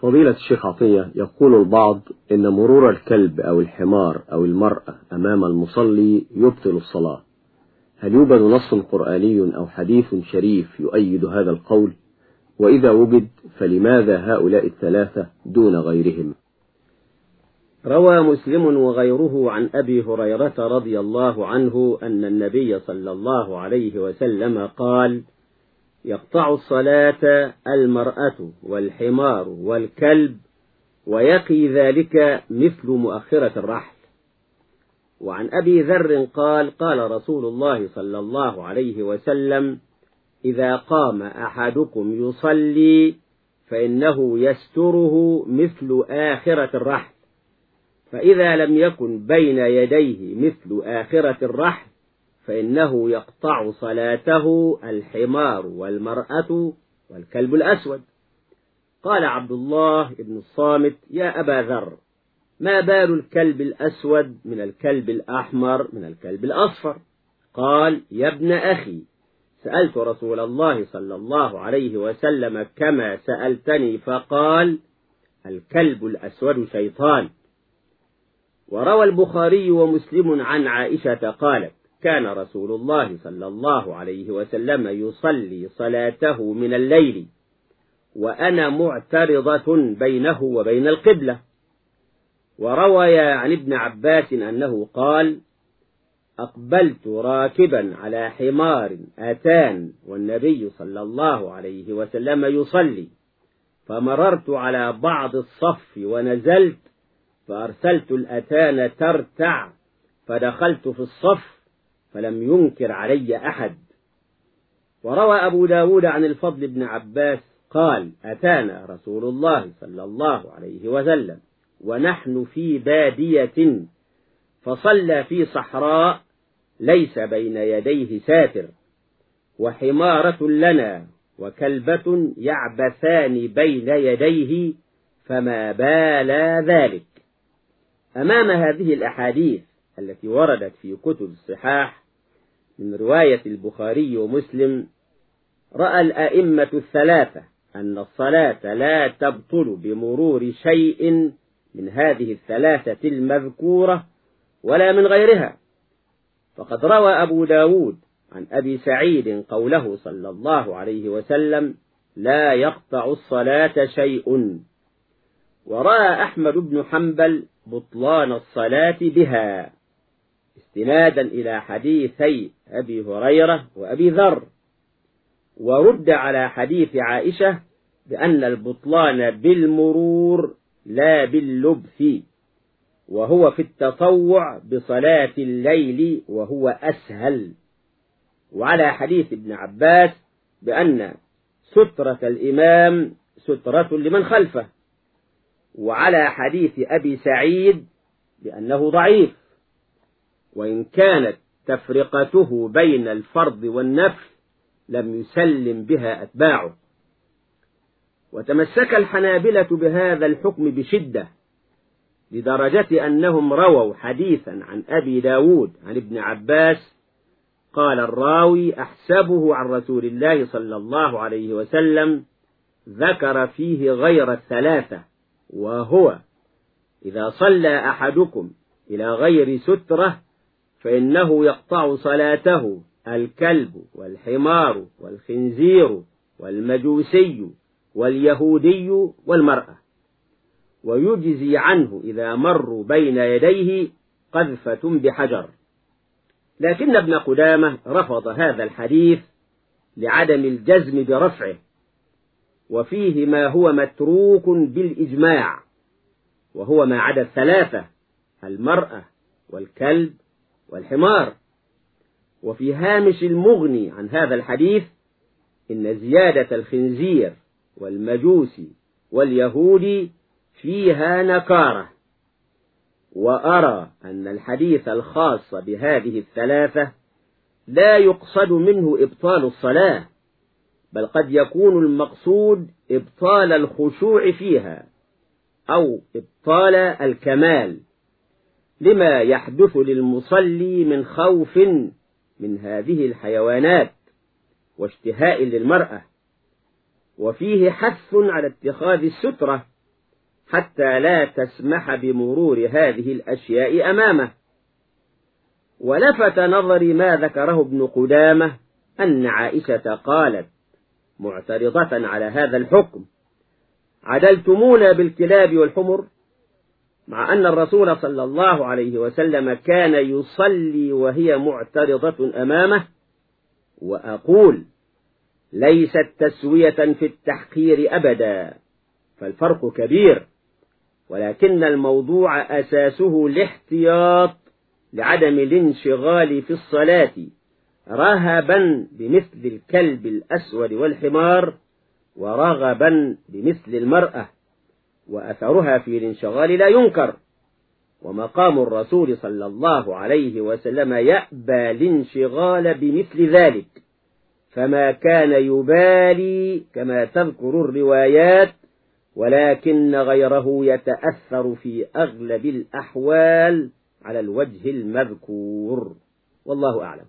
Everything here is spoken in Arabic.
فضيلة الشيخ عطية يقول البعض إن مرور الكلب أو الحمار أو المرأة أمام المصلي يبطل الصلاة. هل يوجد نص قرآني أو حديث شريف يؤيد هذا القول؟ وإذا وجد فلماذا هؤلاء الثلاثة دون غيرهم؟ روى مسلم وغيره عن أبي هريرة رضي الله عنه أن النبي صلى الله عليه وسلم قال يقطع الصلاة المرأة والحمار والكلب ويقي ذلك مثل مؤخرة الرحل. وعن أبي ذر قال قال رسول الله صلى الله عليه وسلم إذا قام أحدكم يصلي فإنه يستره مثل آخرة الرحل. فإذا لم يكن بين يديه مثل آخرة الرحل فإنه يقطع صلاته الحمار والمرأة والكلب الأسود. قال عبد الله بن الصامت يا أبا ذر ما بال الكلب الأسود من الكلب الأحمر من الكلب الأصفر؟ قال يا ابن أخي سألت رسول الله صلى الله عليه وسلم كما سألتني فقال الكلب الأسود شيطان. وروى البخاري ومسلم عن عائشة قالت كان رسول الله صلى الله عليه وسلم يصلي صلاته من الليل وأنا معترضة بينه وبين القبلة. وروي عن ابن عباس أنه قال أقبلت راكبا على حمار أتان والنبي صلى الله عليه وسلم يصلي فمررت على بعض الصف ونزلت فأرسلت الأتان ترتع فدخلت في الصف فلم ينكر علي أحد. وروى أبو داود عن الفضل بن عباس قال أتانا رسول الله صلى الله عليه وسلم ونحن في بادية فصلى في صحراء ليس بين يديه ساتر وحمارة لنا وكلبة يعبثان بين يديه فما بال ذلك. أمام هذه الأحاديث التي وردت في كتب الصحاح من رواية البخاري ومسلم رأى الأئمة الثلاثة أن الصلاة لا تبطل بمرور شيء من هذه الثلاثة المذكورة ولا من غيرها. فقد روى أبو داود عن أبي سعيد قوله صلى الله عليه وسلم لا يقطع الصلاة شيء ورأى أحمد بن حنبل بطلان الصلاة بها. استنادا إلى حديثي أبي هريرة وأبي ذر. ورد على حديث عائشة بأن البطلان بالمرور لا باللبث وهو في التطوع بصلاة الليل وهو أسهل. وعلى حديث ابن عباس بأن سترة الإمام سترة لمن خلفه. وعلى حديث أبي سعيد بأنه ضعيف. وإن كانت تفرقته بين الفرض والنفل لم يسلم بها أتباعه. وتمسك الحنابلة بهذا الحكم بشدة لدرجة أنهم رووا حديثا عن أبي داود عن ابن عباس قال الراوي أحسبه عن رسول الله صلى الله عليه وسلم ذكر فيه غير الثلاثة وهو إذا صلى أحدكم إلى غير سترة فإنه يقطع صلاته الكلب والحمار والخنزير والمجوسي واليهودي والمرأة. ويجزي عنه إذا مروا بين يديه قذفة بحجر. لكن ابن قدامة رفض هذا الحديث لعدم الجزم برفعه. وفيه ما هو متروك بالإجماع وهو ما عدا الثلاثة المرأة والكلب والحمار. وفي هامش المغني عن هذا الحديث إن زيادة الخنزير والمجوسي واليهودي فيها نكارة. وأرى أن الحديث الخاص بهذه الثلاثة لا يقصد منه إبطال الصلاة بل قد يكون المقصود إبطال الخشوع فيها أو إبطال الكمال. لما يحدث للمصلي من خوف من هذه الحيوانات واشتهاء للمرأة. وفيه حث على اتخاذ السترة حتى لا تسمح بمرور هذه الأشياء أمامه. ولفت نظري ما ذكره ابن قدامة أن عائشة قالت معترضة على هذا الحكم عدلتمونا بالكلاب والحمر؟ مع أن الرسول صلى الله عليه وسلم كان يصلي وهي معترضة أمامه وأقول ليست تسوية في التحقير أبدا فالفرق كبير ولكن الموضوع أساسه الاحتياط لعدم الانشغال في الصلاة رهبا بمثل الكلب الأسود والحمار ورغبا بمثل المرأة. وأثرها في الانشغال لا ينكر. ومقام الرسول صلى الله عليه وسلم يأبى الانشغال بمثل ذلك. فما كان يبالي كما تذكر الروايات ولكن غيره يتأثر في أغلب الأحوال على الوجه المذكور. والله أعلم.